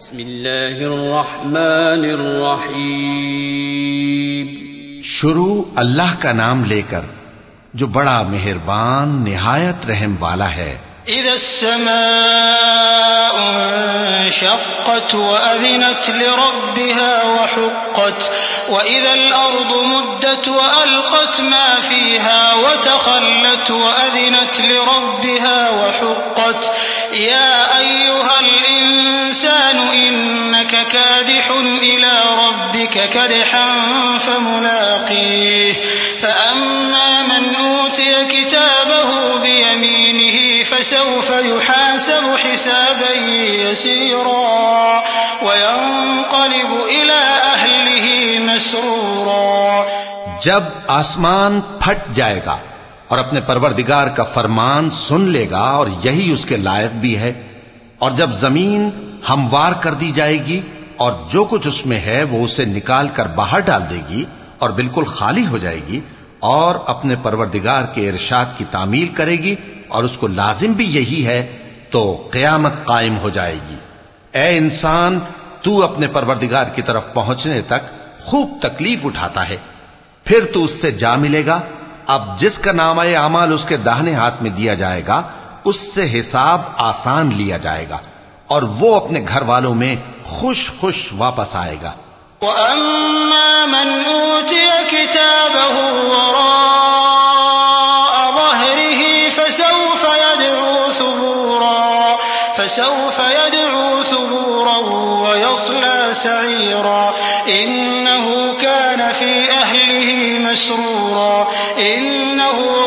بسم الله الرحمن الرحيم. شروع اللہ کا نام لے کر جو بڑا مہربان نہایت رحم والا ہے۔ إذا السماء انشقت وأذنت لربها وحقت وإذا الأرض مدت وألقت ما فيها وتخلت وأذنت لربها وحقت. يا أيها الإنسان كادح إلى ربك كدحا فملاقيه. فأما من أوتي كتابه بيمينه فسوف يحاسب حسابا يسيرا وينقلب إلى أهله مسرورا. جب آسمان پھٹ جائے گا اور اپنے پروردگار کا فرمان سن لے گا اور یہی اس کے لائق بھی ہے اور جب زمین ہموار کر دی جائے گی اور جو کچھ اس میں ہے وہ اسے نکال کر باہر ڈال دے گی اور بالکل خالی ہو جائے گی اور اپنے پروردگار کے ارشاد کی تعمیل کرے گی اور اس کو لازم بھی یہی ہے، تو قیامت قائم ہو جائے گی۔ اے انسان، تو اپنے پروردگار کی طرف پہنچنے تک خوب تکلیف اٹھاتا ہے۔ پھر تو اس سے جا ملے گا۔ اب جس کا نام اعمال اس کے داہنے ہاتھ میں دیا جائے گا اس سے حساب آسان لیا جائے گا اور وہ اپنے گھر والوں میں خوش خوش واپس آئے گا۔ وأما من أوتي كتابه وراء ظهره فسوف يدعو ثبورا، فسوف يدعو ثبورا ويصلى سعيرا، إنه كان في أهله مسرورا، إنه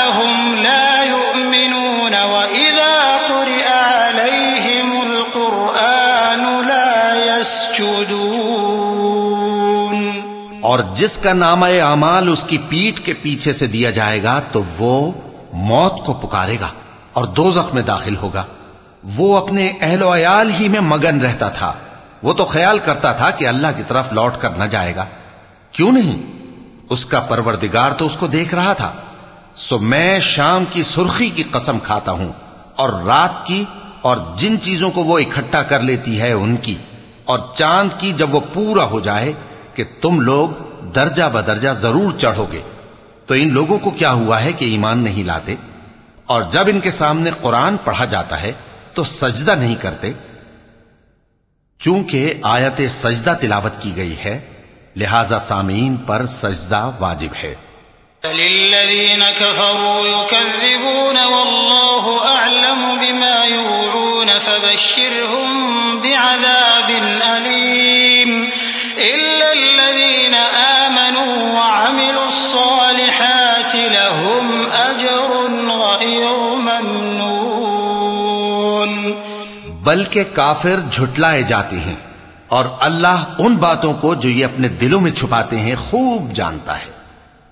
اور جس کا نام اعمال اس کی پیٹ کے پیچھے سے دیا جائے گا، تو وہ موت کو پکارے گا اور دوزخ میں داخل ہوگا۔ وہ اپنے اہل و عیال ہی میں مگن رہتا تھا۔ وہ تو خیال کرتا تھا کہ اللہ کی طرف لوٹ کر نہ جائے گا۔ کیوں نہیں؟ اس کا پروردگار تو اس کو دیکھ رہا تھا۔ سو میں شام کی سرخی کی قسم کھاتا ہوں اور رات کی اور جن چیزوں کو وہ اکٹھا کر لیتی ہے ان کی اور چاند کی جب وہ پورا ہو جائے کہ تم لوگ درجہ بدرجہ ضرور چڑھو گے۔ تو ان لوگوں کو کیا ہوا ہے کہ ایمان نہیں لاتے؟ اور جب ان کے سامنے قرآن پڑھا جاتا ہے تو سجدہ نہیں کرتے؟ چونکہ آیت سجدہ تلاوت کی گئی ہے، لہذا سامعین پر سجدہ واجب ہے۔ للذين كفروا يكذبون والله أعلم بما يوعون فبشرهم بعذاب إلا الذين آمنوا وعملوا الصالحات لهم أجر غير ممنون. بلکہ کافر جھٹلائے جاتے ہیں اور اللہ ان باتوں کو جو یہ اپنے دلوں میں چھپاتے ہیں خوب جانتا ہے۔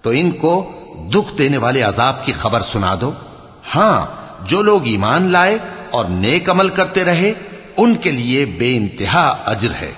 تو ان کو دکھ دینے والے عذاب کی خبر سنا دو۔ ہاں جو لوگ ایمان لائے اور نیک عمل کرتے رہے، ان کے لیے بے انتہا اجر ہے۔